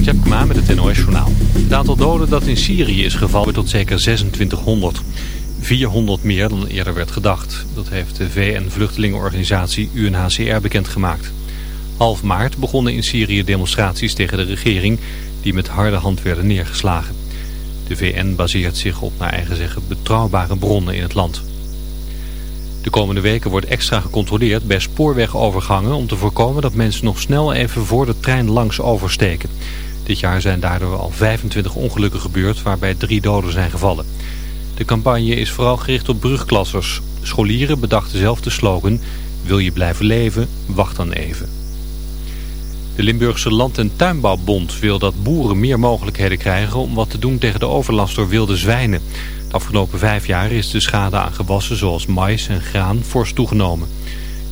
Jeroen met het NOS Journaal. Het aantal doden dat in Syrië is gevallen tot zeker 2600. 400 meer dan eerder werd gedacht. Dat heeft de VN-vluchtelingenorganisatie UNHCR bekendgemaakt. Half maart begonnen in Syrië demonstraties tegen de regering... die met harde hand werden neergeslagen. De VN baseert zich op naar eigen zeggen betrouwbare bronnen in het land. De komende weken wordt extra gecontroleerd bij spoorwegovergangen om te voorkomen dat mensen nog snel even voor de trein langs oversteken. Dit jaar zijn daardoor al 25 ongelukken gebeurd waarbij drie doden zijn gevallen. De campagne is vooral gericht op brugklassers. Scholieren bedachten zelf de slogan Wil je blijven leven? Wacht dan even. De Limburgse Land- en Tuinbouwbond wil dat boeren meer mogelijkheden krijgen om wat te doen tegen de overlast door wilde zwijnen. De afgelopen vijf jaar is de schade aan gewassen zoals mais en graan fors toegenomen.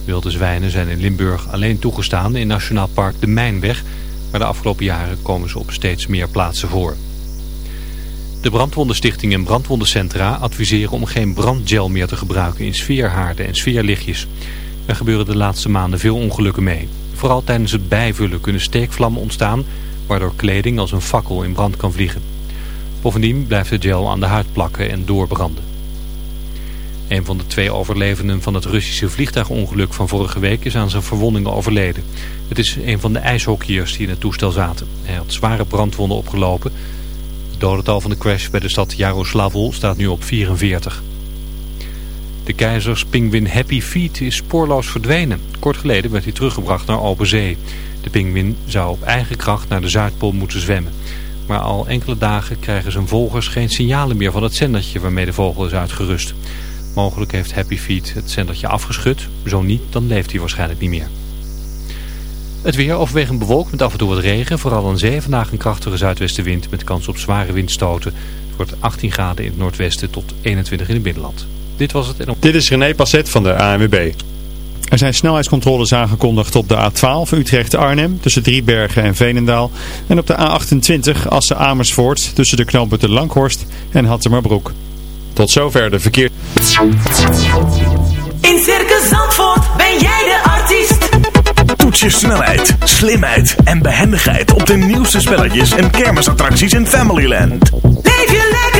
Wilde zwijnen zijn in Limburg alleen toegestaan in Nationaal Park de Mijnweg, maar de afgelopen jaren komen ze op steeds meer plaatsen voor. De Brandwondenstichting en brandwondencentra adviseren om geen brandgel meer te gebruiken in sfeerhaarden en sfeerlichtjes. Er gebeuren de laatste maanden veel ongelukken mee. Vooral tijdens het bijvullen kunnen steekvlammen ontstaan, waardoor kleding als een fakkel in brand kan vliegen. Bovendien blijft de gel aan de huid plakken en doorbranden. Een van de twee overlevenden van het Russische vliegtuigongeluk van vorige week is aan zijn verwondingen overleden. Het is een van de ijshockeyers die in het toestel zaten. Hij had zware brandwonden opgelopen. Het dodental van de crash bij de stad Jaroslavl staat nu op 44. De keizerspingwin Happy Feet is spoorloos verdwenen. Kort geleden werd hij teruggebracht naar open zee. De pingwin zou op eigen kracht naar de Zuidpool moeten zwemmen. Maar al enkele dagen krijgen zijn volgers geen signalen meer van het zendertje waarmee de vogel is uitgerust. Mogelijk heeft Happy Feet het zendertje afgeschud. Zo niet, dan leeft hij waarschijnlijk niet meer. Het weer overwegend bewolkt met af en toe wat regen. Vooral aan zee vandaag een krachtige zuidwestenwind met kans op zware windstoten. Het wordt 18 graden in het noordwesten tot 21 in het binnenland. Dit was het. En Dit is René Passet van de ANWB. Er zijn snelheidscontroles aangekondigd op de A12 Utrecht-Arnhem tussen Driebergen en Veenendaal. En op de A28 Assen-Amersfoort tussen de knooppunten Langhorst en Hattemerbroek. Tot zover de verkeer. In Circus Zandvoort ben jij de artiest. Toets je snelheid, slimheid en behendigheid op de nieuwste spelletjes en kermisattracties in Familyland. Leef je lekker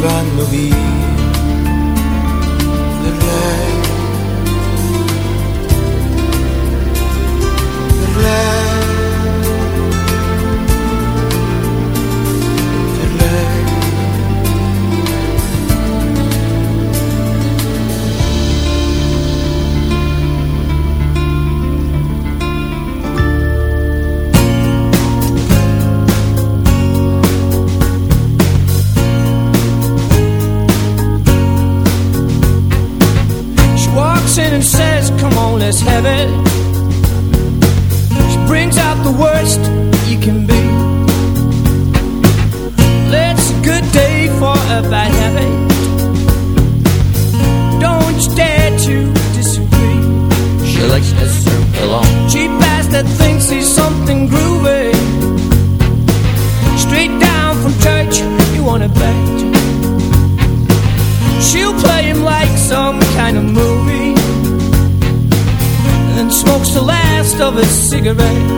vanno via The re. a cigarette.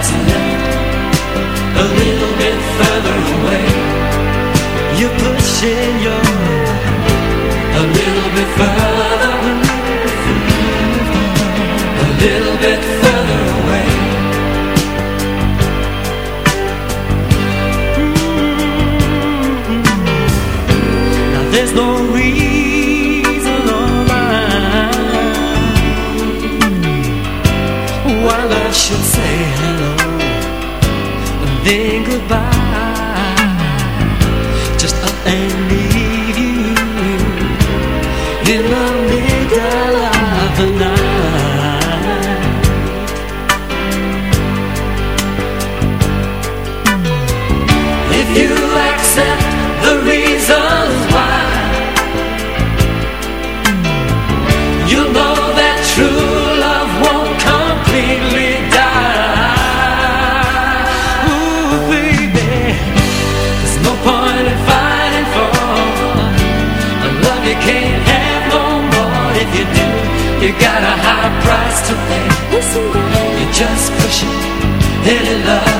a little bit further away. You're pushing your a little bit further, a little bit further away. Now there's no reason why I should say saying goodbye. Just a. Little love